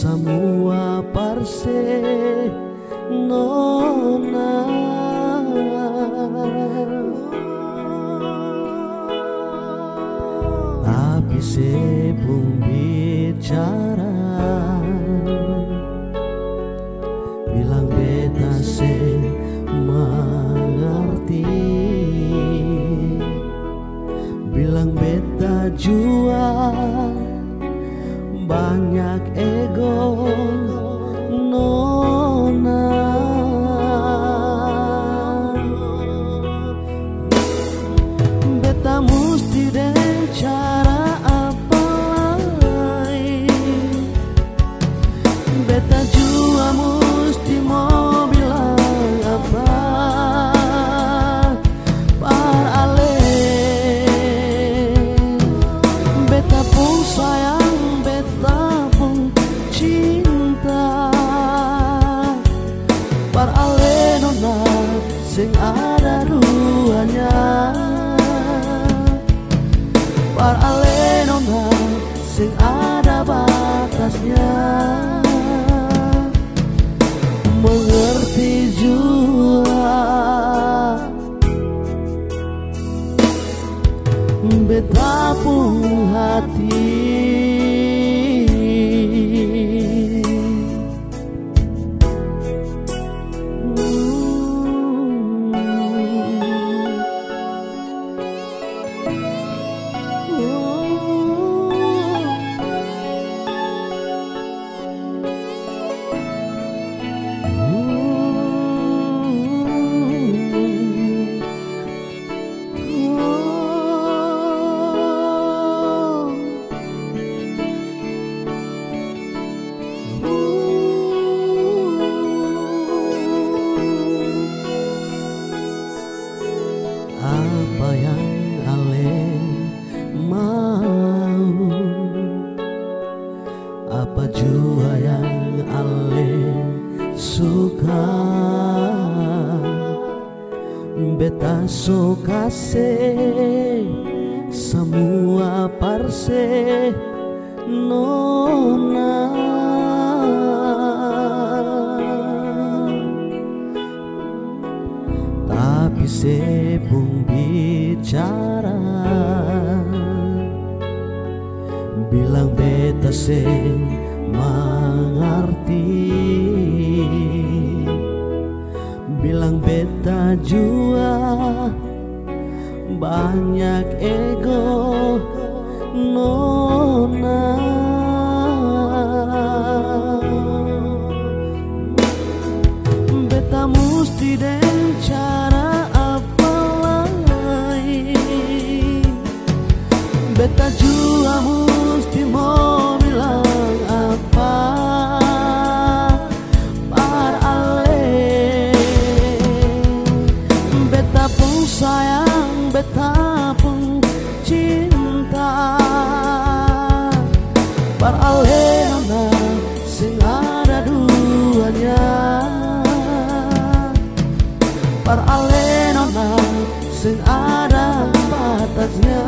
Semua parse nona. Tapi sepung bicara Bilang beta se mengerti. Bilang beta juga Par ale nona Sing ada duanya Par ale nona Sing ada batasnya. Mengerti jua. Beta pun hati Apa yang Ale mau. Apa jua yang Ale suka? Beta suka se Semua parse Nona sepung bicara. Bilang beta se mengerti. Bilang beta jua banyak ego Nona nona sing ada duanya. Par ale nona sing ada batasnya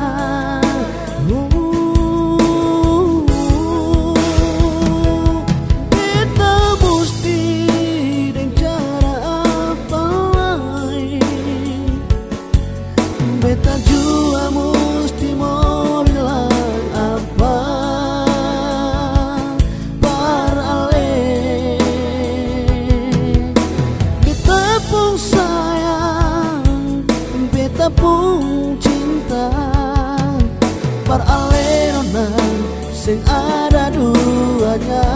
lanang sing ada duanya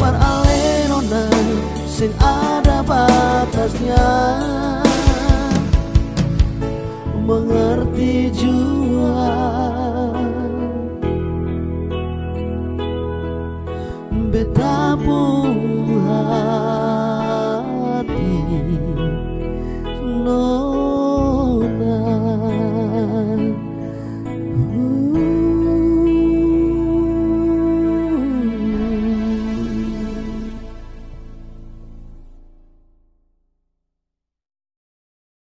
Par alenonan sing ada batasnya Mengerti jua betapun.